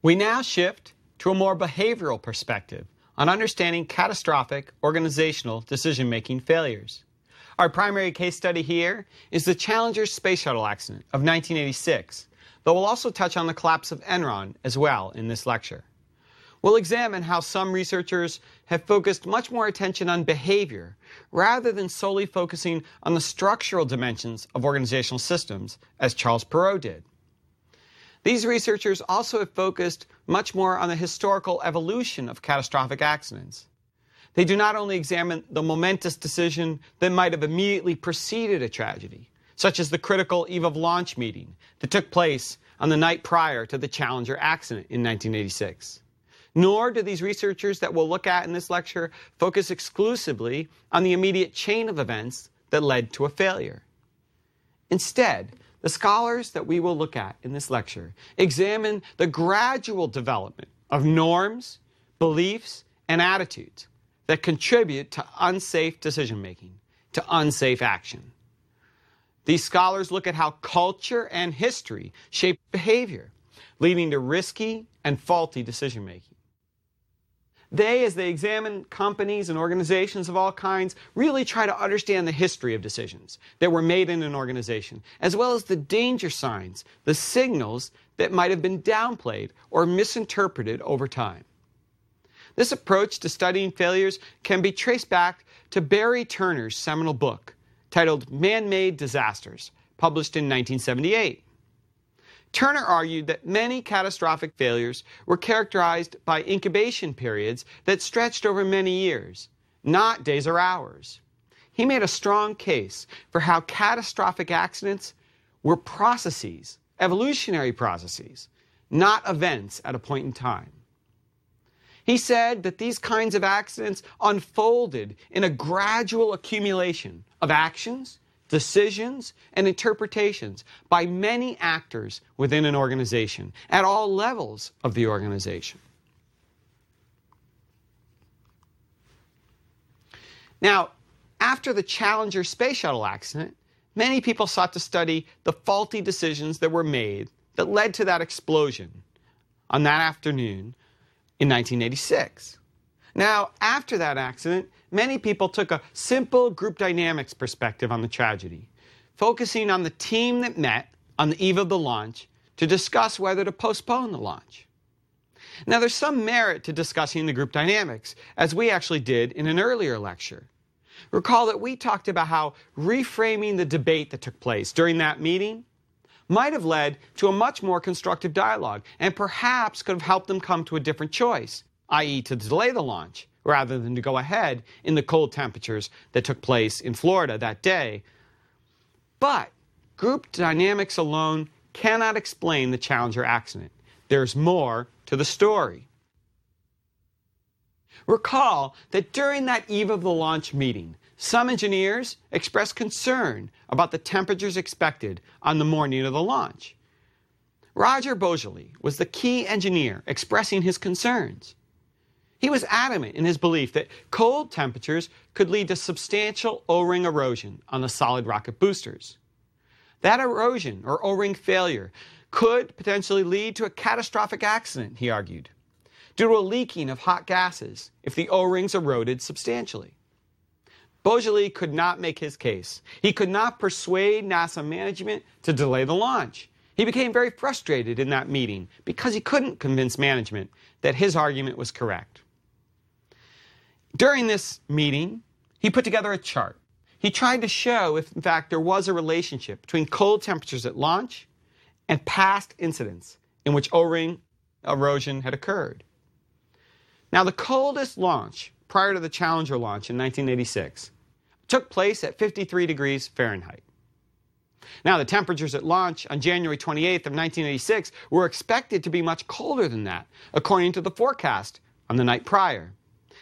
We now shift to a more behavioral perspective on understanding catastrophic organizational decision making failures. Our primary case study here is the Challenger space shuttle accident of 1986, though we'll also touch on the collapse of Enron as well in this lecture. We'll examine how some researchers have focused much more attention on behavior rather than solely focusing on the structural dimensions of organizational systems, as Charles Perrow did. These researchers also have focused much more on the historical evolution of catastrophic accidents. They do not only examine the momentous decision that might have immediately preceded a tragedy, such as the critical eve of launch meeting that took place on the night prior to the Challenger accident in 1986. Nor do these researchers that we'll look at in this lecture focus exclusively on the immediate chain of events that led to a failure. Instead, the scholars that we will look at in this lecture examine the gradual development of norms, beliefs, and attitudes that contribute to unsafe decision making, to unsafe action. These scholars look at how culture and history shape behavior, leading to risky and faulty decision making. They, as they examine companies and organizations of all kinds, really try to understand the history of decisions that were made in an organization, as well as the danger signs, the signals that might have been downplayed or misinterpreted over time. This approach to studying failures can be traced back to Barry Turner's seminal book titled Man Made Disasters, published in 1978. Turner argued that many catastrophic failures were characterized by incubation periods that stretched over many years, not days or hours. He made a strong case for how catastrophic accidents were processes, evolutionary processes, not events at a point in time. He said that these kinds of accidents unfolded in a gradual accumulation of actions decisions, and interpretations by many actors within an organization at all levels of the organization. Now, after the Challenger space shuttle accident, many people sought to study the faulty decisions that were made that led to that explosion on that afternoon in 1986. Now, after that accident, many people took a simple group dynamics perspective on the tragedy, focusing on the team that met on the eve of the launch to discuss whether to postpone the launch. Now, there's some merit to discussing the group dynamics, as we actually did in an earlier lecture. Recall that we talked about how reframing the debate that took place during that meeting might have led to a much more constructive dialogue and perhaps could have helped them come to a different choice, i.e., to delay the launch rather than to go ahead in the cold temperatures that took place in Florida that day. But group dynamics alone cannot explain the Challenger accident. There's more to the story. Recall that during that eve of the launch meeting, some engineers expressed concern about the temperatures expected on the morning of the launch. Roger Boisjoly was the key engineer expressing his concerns. He was adamant in his belief that cold temperatures could lead to substantial O ring erosion on the solid rocket boosters. That erosion or O ring failure could potentially lead to a catastrophic accident, he argued, due to a leaking of hot gases if the O rings eroded substantially. Boisjoly could not make his case. He could not persuade NASA management to delay the launch. He became very frustrated in that meeting because he couldn't convince management that his argument was correct. During this meeting, he put together a chart. He tried to show if, in fact, there was a relationship between cold temperatures at launch and past incidents in which O ring erosion had occurred. Now, the coldest launch prior to the Challenger launch in 1986 took place at 53 degrees Fahrenheit. Now, the temperatures at launch on January 28th of 1986 were expected to be much colder than that, according to the forecast on the night prior.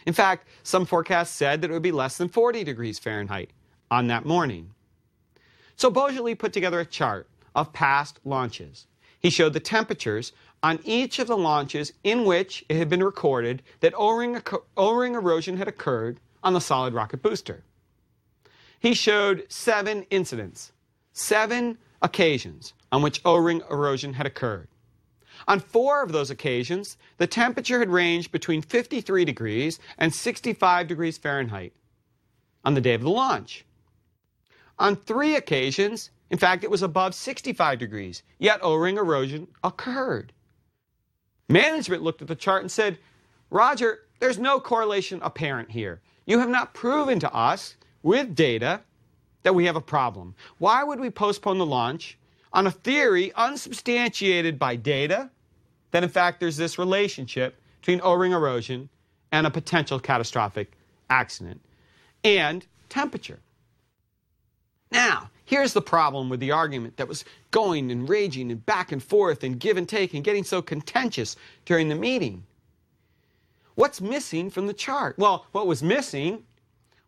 In fact, some forecasts said that it would be less than 40 degrees Fahrenheit on that morning. So Boisjoly put together a chart of past launches. He showed the temperatures on each of the launches in which it had been recorded that O-ring, O-ring erosion had occurred on the solid rocket booster. He showed seven incidents, seven occasions on which O-ring erosion had occurred. On four of those occasions, the temperature had ranged between 53 degrees and 65 degrees Fahrenheit on the day of the launch. On three occasions, in fact, it was above 65 degrees, yet O ring erosion occurred. Management looked at the chart and said, Roger, there's no correlation apparent here. You have not proven to us with data that we have a problem. Why would we postpone the launch on a theory unsubstantiated by data that, in fact, there's this relationship between O ring erosion and a potential catastrophic accident and temperature? Now, here's the problem with the argument that was going and raging and back and forth and give and take and getting so contentious during the meeting. What's missing from the chart? Well, what was missing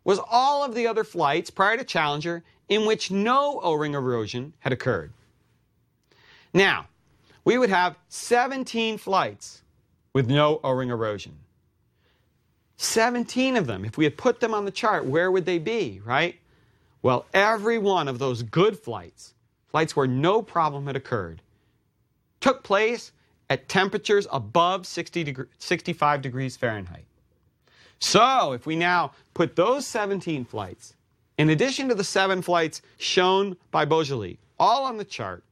was all of the other flights prior to Challenger in which no O ring erosion had occurred. Now, we would have 17 flights with no O ring erosion. 17 of them. If we had put them on the chart, where would they be, right? Well, every one of those good flights, flights where no problem had occurred, took place at temperatures above 60 deg 65 degrees Fahrenheit. So, if we now put those 17 flights, in addition to the seven flights shown by Boisjoly, all on the chart,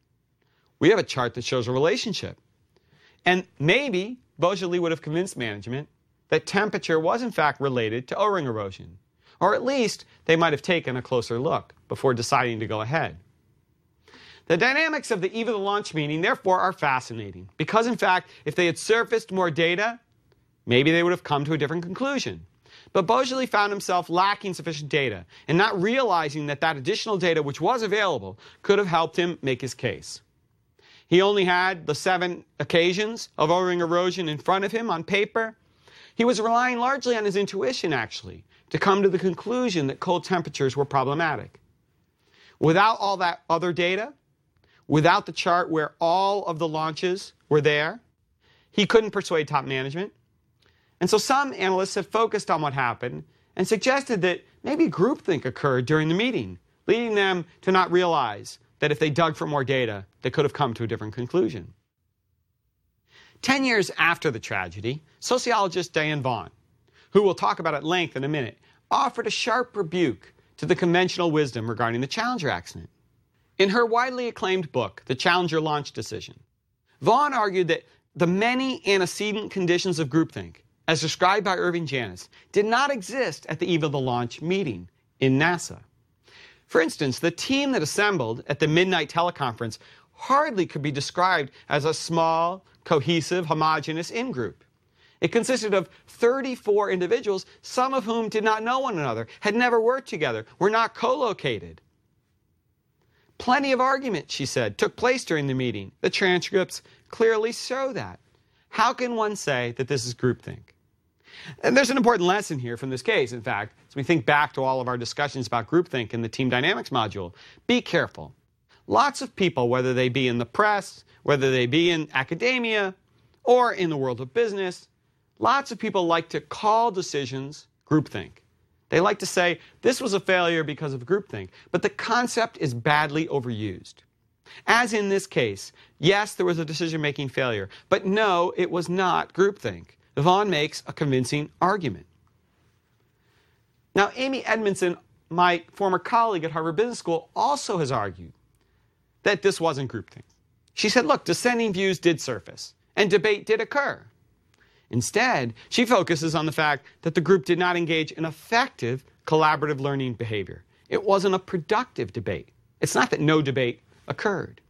we have a chart that shows a relationship. And maybe Boisjoly would have convinced management that temperature was in fact related to O-ring erosion. Or at least they might have taken a closer look before deciding to go ahead. The dynamics of the eve of the launch meeting, therefore, are fascinating because, in fact, if they had surfaced more data, maybe they would have come to a different conclusion. But Boisjoly found himself lacking sufficient data and not realizing that that additional data which was available could have helped him make his case. He only had the seven occasions of O-ring erosion in front of him on paper. He was relying largely on his intuition, actually, to come to the conclusion that cold temperatures were problematic. Without all that other data, without the chart where all of the launches were there, he couldn't persuade top management. And so some analysts have focused on what happened and suggested that maybe groupthink occurred during the meeting, leading them to not realize that if they dug for more data, they could have come to a different conclusion. Ten years after the tragedy, sociologist Diane Vaughan who we'll talk about at length in a minute, offered a sharp rebuke to the conventional wisdom regarding the Challenger accident. In her widely acclaimed book, The Challenger Launch Decision, Vaughan argued that the many antecedent conditions of groupthink, as described by Irving Janis, did not exist at the eve of the launch meeting in NASA. For instance, the team that assembled at the midnight teleconference hardly could be described as a small, cohesive, homogeneous in group. It consisted of 34 individuals, some of whom did not know one another, had never worked together, were not co located. Plenty of argument, she said, took place during the meeting. The transcripts clearly show that. How can one say that this is groupthink? And there's an important lesson here from this case, in fact, as we think back to all of our discussions about groupthink in the team dynamics module. Be careful. Lots of people, whether they be in the press, whether they be in academia, or in the world of business, Lots of people like to call decisions groupthink. They like to say, this was a failure because of groupthink, but the concept is badly overused. As in this case, yes, there was a decision making failure, but no, it was not groupthink. Vaughan makes a convincing argument. Now, Amy Edmondson, my former colleague at Harvard Business School, also has argued that this wasn't groupthink. She said, look, dissenting views did surface, and debate did occur. Instead, she focuses on the fact that the group did not engage in effective collaborative learning behavior. It wasn't a productive debate. It's not that no debate occurred.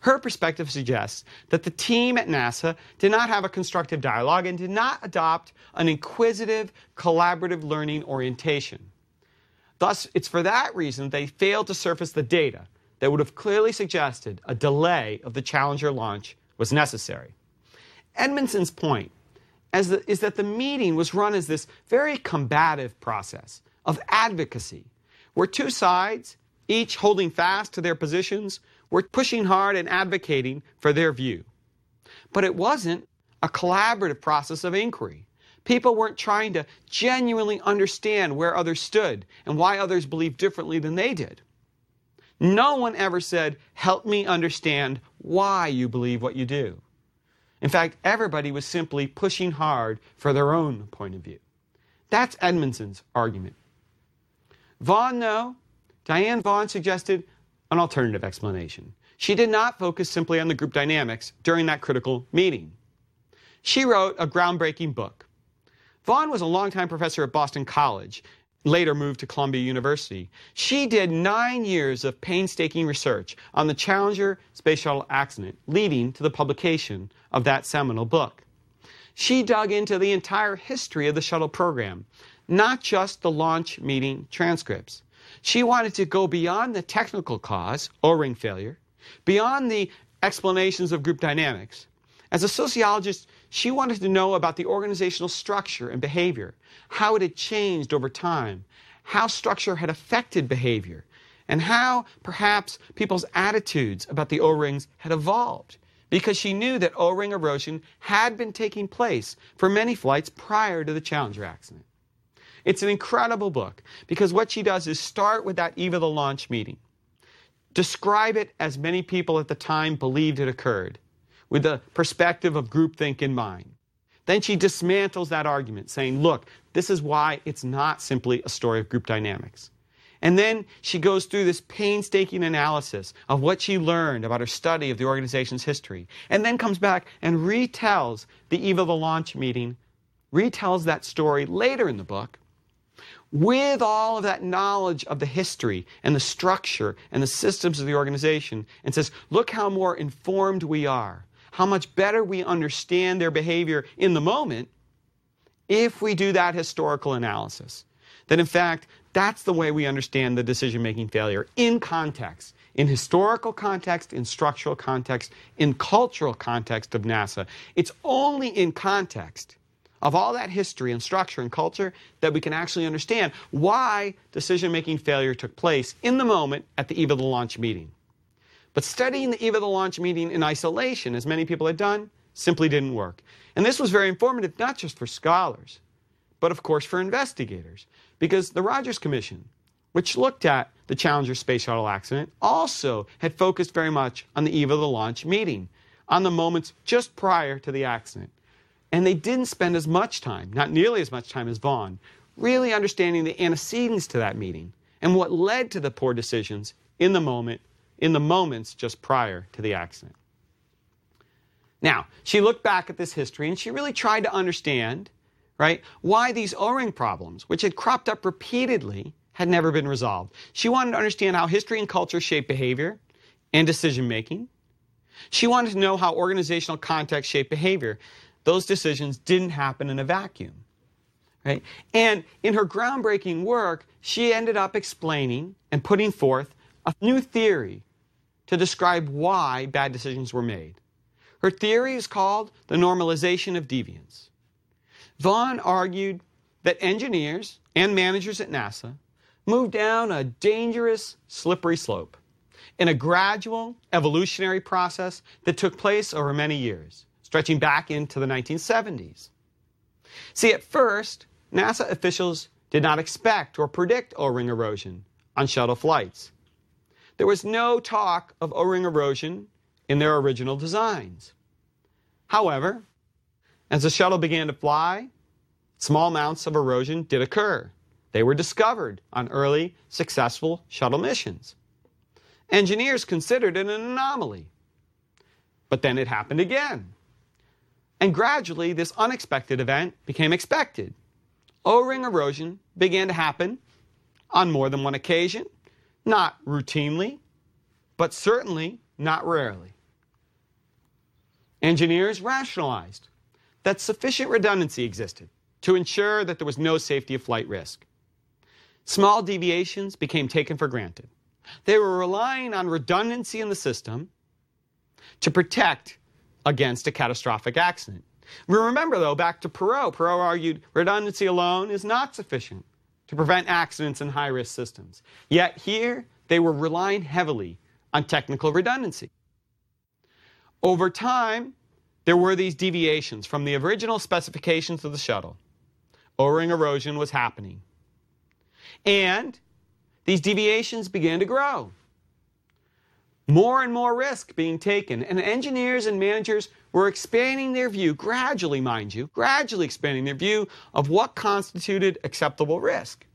Her perspective suggests that the team at NASA did not have a constructive dialogue and did not adopt an inquisitive, collaborative learning orientation. Thus, it's for that reason they failed to surface the data that would have clearly suggested a delay of the Challenger launch was necessary. Edmondson's point the, is that the meeting was run as this very combative process of advocacy, where two sides, each holding fast to their positions, were pushing hard and advocating for their view. But it wasn't a collaborative process of inquiry. People weren't trying to genuinely understand where others stood and why others believed differently than they did. No one ever said, Help me understand why you believe what you do. In fact, everybody was simply pushing hard for their own point of view. That's Edmondson's argument. Vaughan, though, Diane Vaughan suggested an alternative explanation. She did not focus simply on the group dynamics during that critical meeting. She wrote a groundbreaking book. Vaughan was a longtime professor at Boston College, later moved to Columbia University. She did nine years of painstaking research on the Challenger space shuttle accident, leading to the publication of that seminal book. She dug into the entire history of the shuttle program, not just the launch meeting transcripts. She wanted to go beyond the technical cause, O ring failure, beyond the explanations of group dynamics. As a sociologist, she wanted to know about the organizational structure and behavior, how it had changed over time, how structure had affected behavior, and how perhaps people's attitudes about the O rings had evolved because she knew that O ring erosion had been taking place for many flights prior to the Challenger accident. It's an incredible book because what she does is start with that eve of the launch meeting, describe it as many people at the time believed it occurred, with the perspective of groupthink in mind. Then she dismantles that argument, saying, look, this is why it's not simply a story of group dynamics. And then she goes through this painstaking analysis of what she learned about her study of the organization's history, and then comes back and retells the eve of the launch meeting, retells that story later in the book, with all of that knowledge of the history and the structure and the systems of the organization and says, look how more informed we are, how much better we understand their behavior in the moment if we do that historical analysis. That in fact, that's the way we understand the decision making failure in context, in historical context, in structural context, in cultural context of NASA. It's only in context of all that history and structure and culture that we can actually understand why decision making failure took place in the moment at the eve of the launch meeting. But studying the eve of the launch meeting in isolation, as many people had done, simply didn't work. And this was very informative, not just for scholars, but of course for investigators, because the Rogers Commission, which looked at the Challenger space shuttle accident, also had focused very much on the eve of the launch meeting, on the moments just prior to the accident. And they didn't spend as much time, not nearly as much time as Vaughan, really understanding the antecedents to that meeting and what led to the poor decisions in the moment, in the moments just prior to the accident. Now, she looked back at this history and she really tried to understand, right, why these O-ring problems, which had cropped up repeatedly, had never been resolved. She wanted to understand how history and culture shape behavior and decision making. She wanted to know how organizational context shape behavior those decisions didn't happen in a vacuum. Right? And in her groundbreaking work, she ended up explaining and putting forth a new theory to describe why bad decisions were made. Her theory is called the normalization of deviance. Vaughan argued that engineers and managers at NASA moved down a dangerous, slippery slope in a gradual evolutionary process that took place over many years stretching back into the 1970s. See, at first, NASA officials did not expect or predict O ring erosion on shuttle flights. There was no talk of O ring erosion in their original designs. However, as the shuttle began to fly, small amounts of erosion did occur. They were discovered on early, successful shuttle missions. Engineers considered it an anomaly. But then it happened again. And gradually, this unexpected event became expected. O ring erosion began to happen on more than one occasion, not routinely, but certainly not rarely. Engineers rationalized that sufficient redundancy existed to ensure that there was no safety of flight risk. Small deviations became taken for granted. They were relying on redundancy in the system to protect against a catastrophic accident. Remember, though, back to Perrow. Perrow argued redundancy alone is not sufficient to prevent accidents in high risk systems. Yet here, they were relying heavily on technical redundancy. Over time, there were these deviations from the original specifications of the shuttle. O ring erosion was happening. And these deviations began to grow. More and more risk being taken, and engineers and managers were expanding their view, gradually, mind you, gradually expanding their view of what constituted acceptable risk.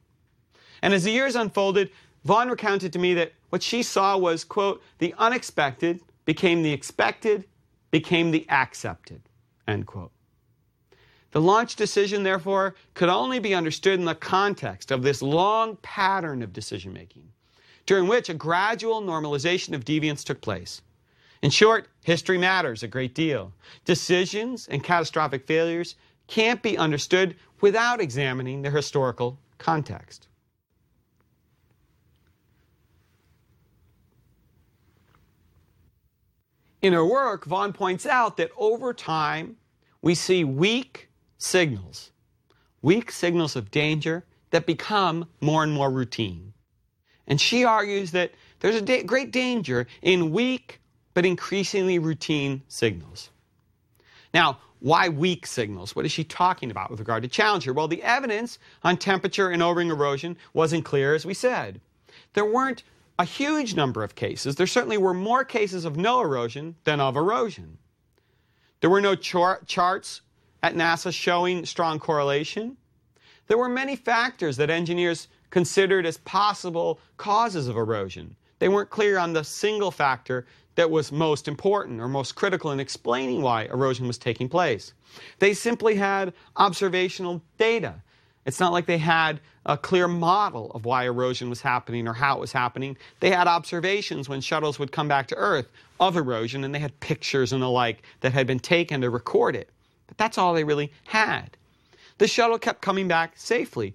And as the years unfolded, Vaughan recounted to me that what she saw was, quote, the unexpected became the expected, became the accepted, end quote. The launch decision, therefore, could only be understood in the context of this long pattern of decision making, during which a gradual normalization of deviance took place. In short, history matters a great deal. Decisions and catastrophic failures can't be understood without examining their historical context. In her work, Vaughan points out that over time, we see weak signals, weak signals of danger that become more and more routine. And she argues that there's a da- great danger in weak but increasingly routine signals. Now, why weak signals? What is she talking about with regard to Challenger? Well, the evidence on temperature and O-ring erosion wasn't clear, as we said. There weren't a huge number of cases. There certainly were more cases of no erosion than of erosion. There were no char- charts at NASA showing strong correlation. There were many factors that engineers considered as possible causes of erosion. They weren't clear on the single factor that was most important or most critical in explaining why erosion was taking place. They simply had observational data it's not like they had a clear model of why erosion was happening or how it was happening. They had observations when shuttles would come back to Earth of erosion, and they had pictures and the like that had been taken to record it. But that's all they really had. The shuttle kept coming back safely.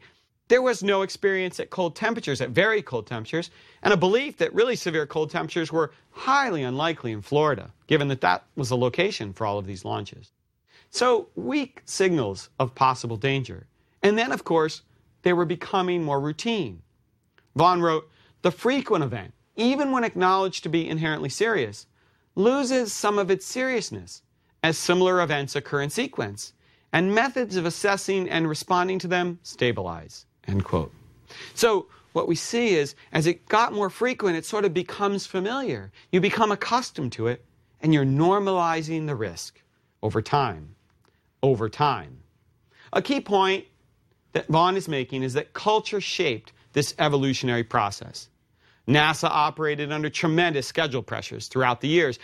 There was no experience at cold temperatures, at very cold temperatures, and a belief that really severe cold temperatures were highly unlikely in Florida, given that that was the location for all of these launches. So, weak signals of possible danger and then, of course, they were becoming more routine. Vaughan wrote, The frequent event, even when acknowledged to be inherently serious, loses some of its seriousness as similar events occur in sequence, and methods of assessing and responding to them stabilize. End quote. So, what we see is as it got more frequent, it sort of becomes familiar. You become accustomed to it, and you're normalizing the risk over time. Over time. A key point that Vaughan is making is that culture shaped this evolutionary process. NASA operated under tremendous schedule pressures throughout the years.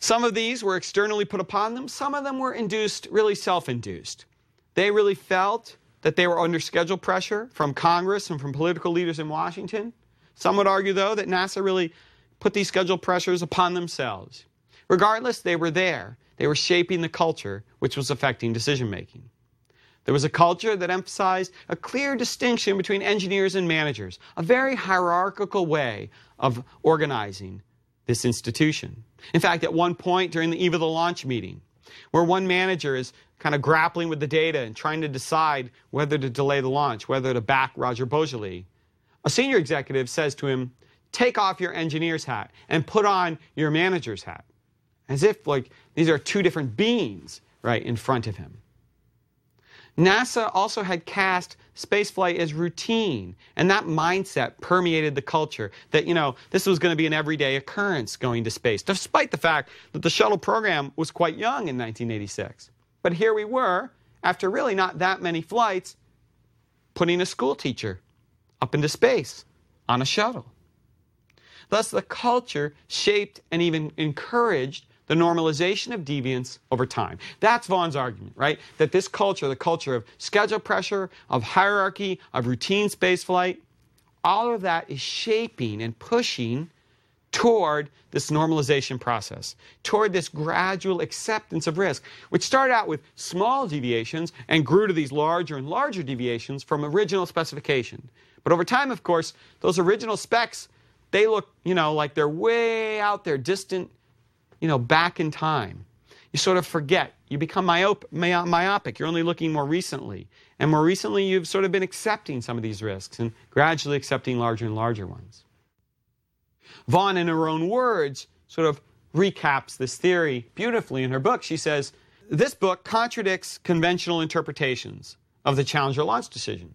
Some of these were externally put upon them, some of them were induced, really self induced. They really felt that they were under schedule pressure from Congress and from political leaders in Washington. Some would argue, though, that NASA really put these schedule pressures upon themselves. Regardless, they were there. They were shaping the culture which was affecting decision making. There was a culture that emphasized a clear distinction between engineers and managers, a very hierarchical way of organizing this institution. In fact, at one point during the eve of the launch meeting, where one manager is kind of grappling with the data and trying to decide whether to delay the launch, whether to back Roger Boisjoly, a senior executive says to him, Take off your engineer's hat and put on your manager's hat. As if, like, these are two different beings, right, in front of him. NASA also had cast spaceflight as routine, and that mindset permeated the culture that, you know, this was going to be an everyday occurrence going to space, despite the fact that the shuttle program was quite young in 1986. But here we were, after really not that many flights, putting a school teacher up into space on a shuttle. Thus, the culture shaped and even encouraged the normalization of deviance over time. That's Vaughan's argument, right? That this culture, the culture of schedule pressure, of hierarchy, of routine spaceflight, all of that is shaping and pushing toward this normalization process, toward this gradual acceptance of risk, which started out with small deviations and grew to these larger and larger deviations from original specification. But over time, of course, those original specs, they look, you know, like they're way out there, distant you know, back in time. You sort of forget. You become myop- myopic. You're only looking more recently. And more recently, you've sort of been accepting some of these risks and gradually accepting larger and larger ones. Vaughan, in her own words, sort of recaps this theory beautifully in her book. She says, This book contradicts conventional interpretations of the Challenger launch decision.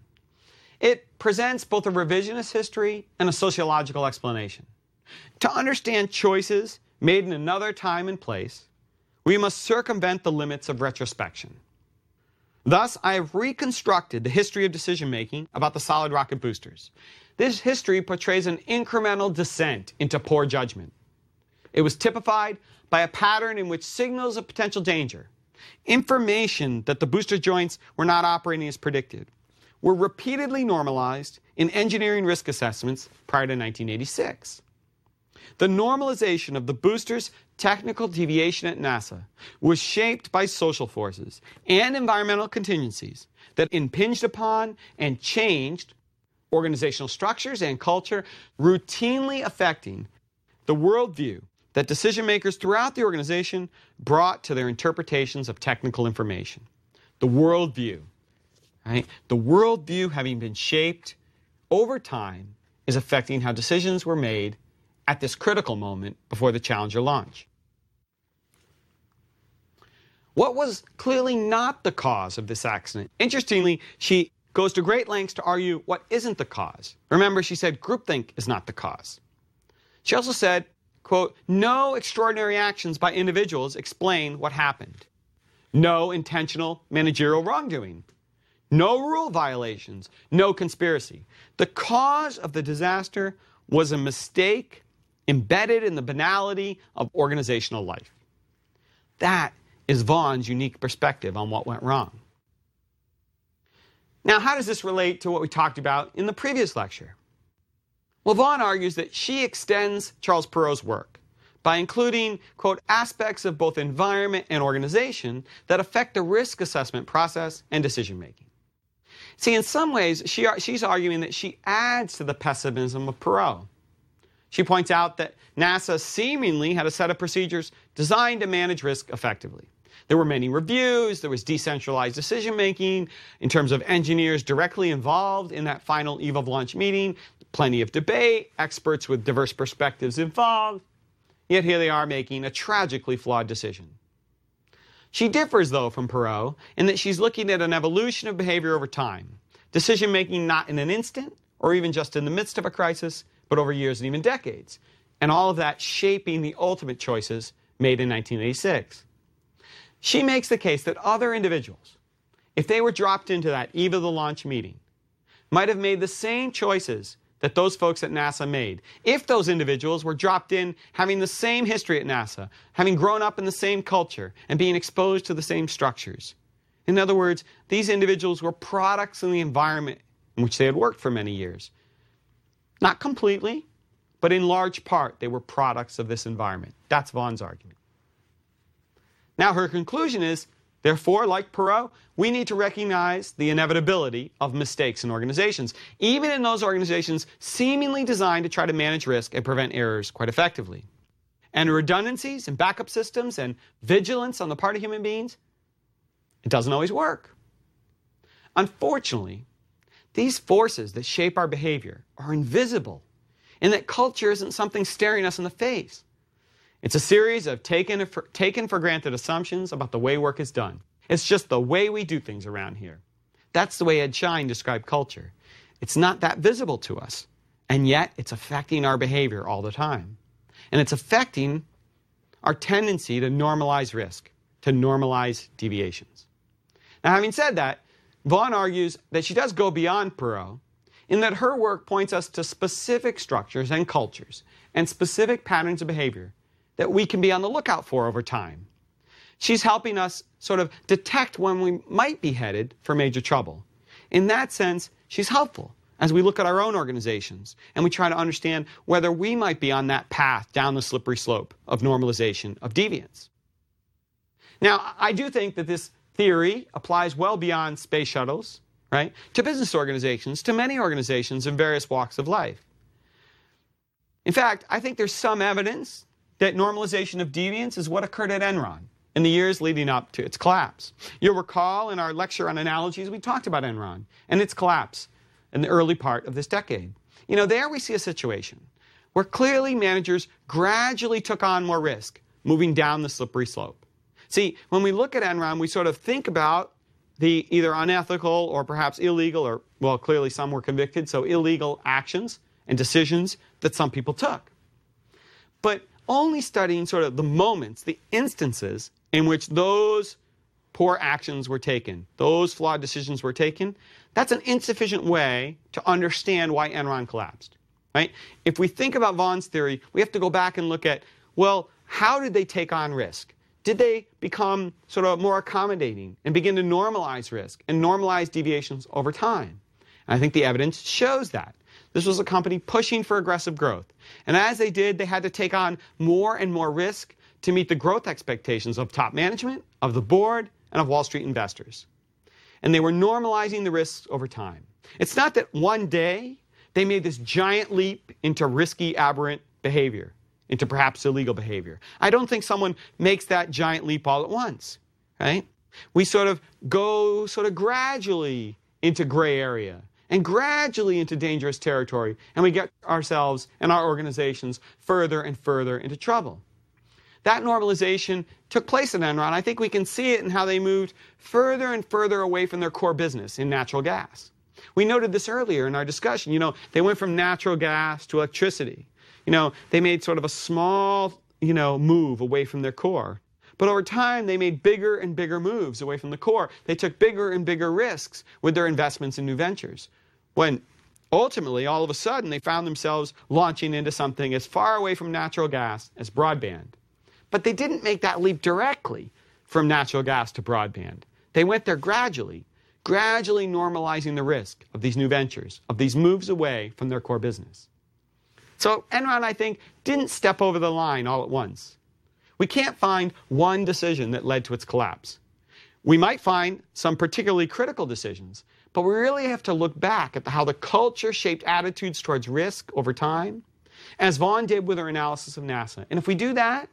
It presents both a revisionist history and a sociological explanation. To understand choices made in another time and place, we must circumvent the limits of retrospection. Thus, I have reconstructed the history of decision making about the solid rocket boosters. This history portrays an incremental descent into poor judgment. It was typified by a pattern in which signals of potential danger, information that the booster joints were not operating as predicted, were repeatedly normalized in engineering risk assessments prior to 1986. The normalization of the booster's technical deviation at NASA was shaped by social forces and environmental contingencies that impinged upon and changed organizational structures and culture, routinely affecting the worldview that decision makers throughout the organization brought to their interpretations of technical information. The worldview, right? The worldview having been shaped over time is affecting how decisions were made at this critical moment before the Challenger launch. What was clearly not the cause of this accident? Interestingly, she goes to great lengths to argue what isn't the cause. Remember, she said groupthink is not the cause. She also said, quote, no extraordinary actions by individuals explain what happened. No intentional managerial wrongdoing. No rule violations. No conspiracy. The cause of the disaster was a mistake embedded in the banality of organizational life. That is Vaughan's unique perspective on what went wrong. Now, how does this relate to what we talked about in the previous lecture? Well, Vaughan argues that she extends Charles Perrow's work by including, quote, aspects of both environment and organization that affect the risk assessment process and decision making. See, in some ways, she, she's arguing that she adds to the pessimism of Perrow she points out that NASA seemingly had a set of procedures designed to manage risk effectively. There were many reviews, there was decentralized decision making in terms of engineers directly involved in that final eve of launch meeting, plenty of debate, experts with diverse perspectives involved. Yet here they are making a tragically flawed decision. She differs, though, from Perrow in that she's looking at an evolution of behavior over time, decision making not in an instant or even just in the midst of a crisis, but over years and even decades. And all of that shaping the ultimate choices made in 1986. She makes the case that other individuals, if they were dropped into that eve of the launch meeting, might have made the same choices that those folks at NASA made. If those individuals were dropped in having the same history at NASA, having grown up in the same culture, and being exposed to the same structures. In other words, these individuals were products in the environment in which they had worked for many years. Not completely, but in large part, they were products of this environment. That's Vaughan's argument. Now, her conclusion is therefore, like Perrow, we need to recognize the inevitability of mistakes in organizations, even in those organizations seemingly designed to try to manage risk and prevent errors quite effectively. And redundancies and backup systems and vigilance on the part of human beings, it doesn't always work. Unfortunately, these forces that shape our behavior are invisible, and that culture isn't something staring us in the face. It's a series of taken for, taken for granted assumptions about the way work is done. It's just the way we do things around here. That's the way Ed Schein described culture. It's not that visible to us, and yet it's affecting our behavior all the time. And it's affecting our tendency to normalize risk, to normalize deviations. Now, having said that, Vaughan argues that she does go beyond Perrow in that her work points us to specific structures and cultures and specific patterns of behavior that we can be on the lookout for over time. She's helping us sort of detect when we might be headed for major trouble. In that sense, she's helpful as we look at our own organizations and we try to understand whether we might be on that path down the slippery slope of normalization of deviance. Now, I do think that this theory applies well beyond space shuttles, right? To business organizations, to many organizations in various walks of life. In fact, I think there's some evidence that normalization of deviance is what occurred at Enron in the years leading up to its collapse. You'll recall in our lecture on analogies, we talked about Enron and its collapse in the early part of this decade. You know, there we see a situation where clearly managers gradually took on more risk, moving down the slippery slope. See, when we look at Enron, we sort of think about the either unethical or perhaps illegal, or, well, clearly some were convicted, so illegal actions and decisions that some people took. but only studying sort of the moments, the instances in which those poor actions were taken, those flawed decisions were taken, that's an insufficient way to understand why Enron collapsed. Right? If we think about Vaughan's theory, we have to go back and look at, well, how did they take on risk? Did they become sort of more accommodating and begin to normalize risk and normalize deviations over time? And I think the evidence shows that. This was a company pushing for aggressive growth. And as they did, they had to take on more and more risk to meet the growth expectations of top management, of the board, and of Wall Street investors. And they were normalizing the risks over time. It's not that one day they made this giant leap into risky, aberrant behavior, into perhaps illegal behavior. I don't think someone makes that giant leap all at once, right? We sort of go sort of gradually into gray area and gradually into dangerous territory, and we get ourselves and our organizations further and further into trouble. That normalization took place at Enron. I think we can see it in how they moved further and further away from their core business in natural gas. We noted this earlier in our discussion. You know, they went from natural gas to electricity. You know, they made sort of a small, you know, move away from their core. But over time, they made bigger and bigger moves away from the core. They took bigger and bigger risks with their investments in new ventures. When ultimately, all of a sudden, they found themselves launching into something as far away from natural gas as broadband. But they didn't make that leap directly from natural gas to broadband. They went there gradually, gradually normalizing the risk of these new ventures, of these moves away from their core business. So Enron, I think, didn't step over the line all at once. We can't find one decision that led to its collapse. We might find some particularly critical decisions, but we really have to look back at how the culture shaped attitudes towards risk over time, as Vaughan did with her analysis of NASA. And if we do that,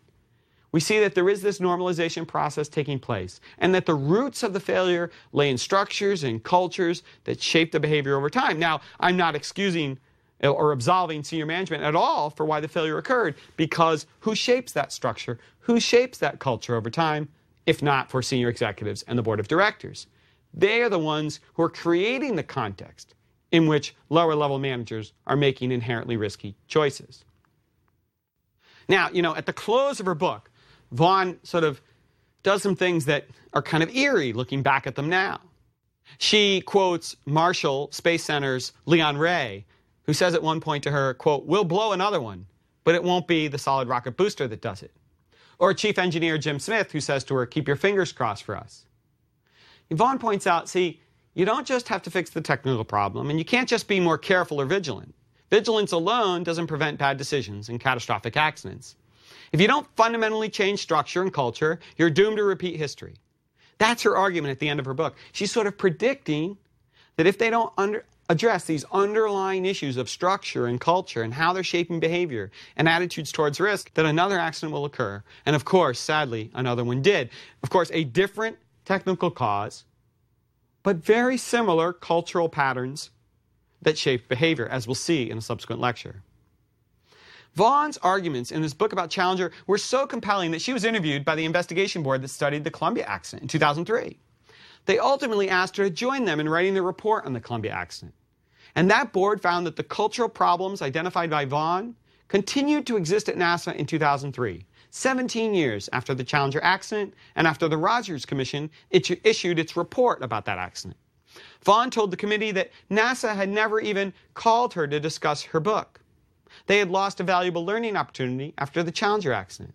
we see that there is this normalization process taking place, and that the roots of the failure lay in structures and cultures that shape the behavior over time. Now, I'm not excusing or absolving senior management at all for why the failure occurred, because who shapes that structure? Who shapes that culture over time, if not for senior executives and the board of directors? They are the ones who are creating the context in which lower level managers are making inherently risky choices. Now, you know, at the close of her book, Vaughan sort of does some things that are kind of eerie looking back at them now. She quotes Marshall Space Center's Leon Ray who says at one point to her, quote, we'll blow another one, but it won't be the solid rocket booster that does it. Or Chief Engineer Jim Smith, who says to her, keep your fingers crossed for us. Vaughan points out, see, you don't just have to fix the technical problem, and you can't just be more careful or vigilant. Vigilance alone doesn't prevent bad decisions and catastrophic accidents. If you don't fundamentally change structure and culture, you're doomed to repeat history. That's her argument at the end of her book. She's sort of predicting that if they don't under, address these underlying issues of structure and culture and how they're shaping behavior and attitudes towards risk, that another accident will occur. And of course, sadly, another one did. Of course, a different technical cause, but very similar cultural patterns that shape behavior, as we'll see in a subsequent lecture. Vaughan's arguments in this book about Challenger were so compelling that she was interviewed by the investigation board that studied the Columbia accident in 2003. They ultimately asked her to join them in writing the report on the Columbia accident. And that board found that the cultural problems identified by Vaughan continued to exist at NASA in 2003, 17 years after the Challenger accident and after the Rogers Commission issued its report about that accident. Vaughan told the committee that NASA had never even called her to discuss her book. They had lost a valuable learning opportunity after the Challenger accident.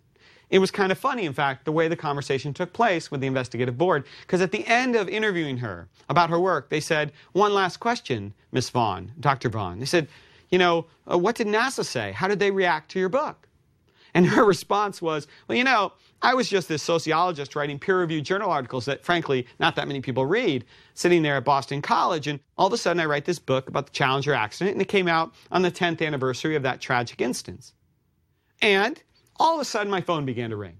It was kind of funny, in fact, the way the conversation took place with the investigative board, because at the end of interviewing her about her work, they said, One last question, Miss Vaughan, Dr. Vaughan. They said, You know, uh, what did NASA say? How did they react to your book? And her response was, Well, you know, I was just this sociologist writing peer reviewed journal articles that, frankly, not that many people read, sitting there at Boston College. And all of a sudden, I write this book about the Challenger accident, and it came out on the 10th anniversary of that tragic instance. And all of a sudden my phone began to ring.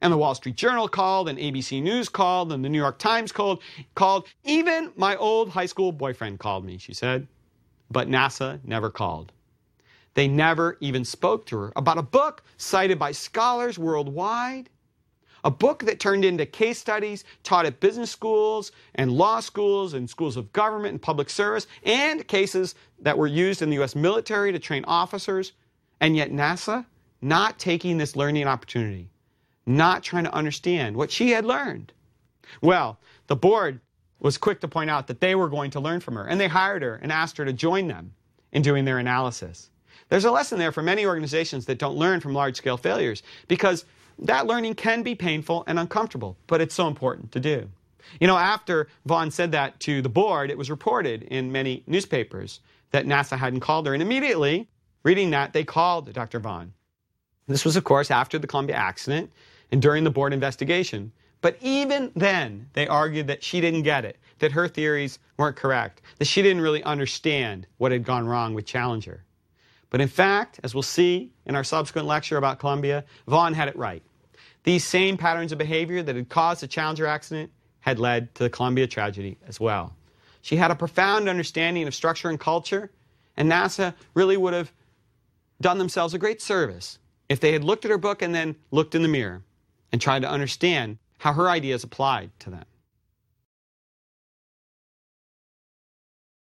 And the Wall Street Journal called, and ABC News called, and the New York Times called, called. Even my old high school boyfriend called me, she said. But NASA never called. They never even spoke to her about a book cited by scholars worldwide, a book that turned into case studies taught at business schools and law schools and schools of government and public service, and cases that were used in the US military to train officers. And yet NASA not taking this learning opportunity, not trying to understand what she had learned. Well, the board was quick to point out that they were going to learn from her, and they hired her and asked her to join them in doing their analysis. There's a lesson there for many organizations that don't learn from large scale failures because that learning can be painful and uncomfortable, but it's so important to do. You know, after Vaughan said that to the board, it was reported in many newspapers that NASA hadn't called her. And immediately, reading that, they called Dr. Vaughan. This was, of course, after the Columbia accident and during the board investigation. But even then, they argued that she didn't get it, that her theories weren't correct, that she didn't really understand what had gone wrong with Challenger. But in fact, as we'll see in our subsequent lecture about Columbia, Vaughan had it right. These same patterns of behavior that had caused the Challenger accident had led to the Columbia tragedy as well. She had a profound understanding of structure and culture, and NASA really would have done themselves a great service if they had looked at her book and then looked in the mirror and tried to understand how her ideas applied to them.